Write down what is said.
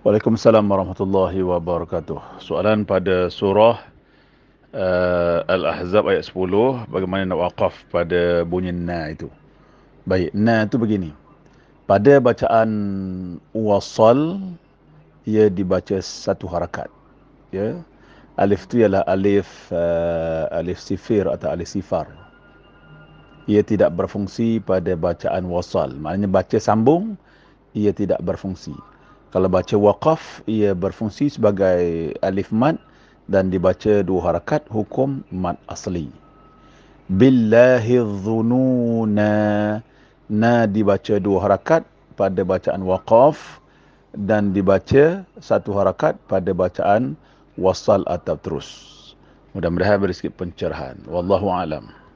Waalaikumsalam warahmatullahi wabarakatuh. Soalan pada surah uh, Al-Ahzab ayat 10, bagaimana nak waqaf pada bunyi na itu. Baik, na itu begini. Pada bacaan wasal, ia dibaca satu harakat. Ya. Alif itu ialah alif uh, alif sifir atau alif sifar. Ia tidak berfungsi pada bacaan wasal. Maknanya baca sambung, ia tidak berfungsi. Kalau baca waqaf, ia berfungsi sebagai alif mat dan dibaca dua harakat hukum mat asli. Billahi dhununa na dibaca dua harakat pada bacaan waqaf dan dibaca satu harakat pada bacaan wasal atau terus. Mudah-mudahan beri sikit pencerahan. Wallahu alam.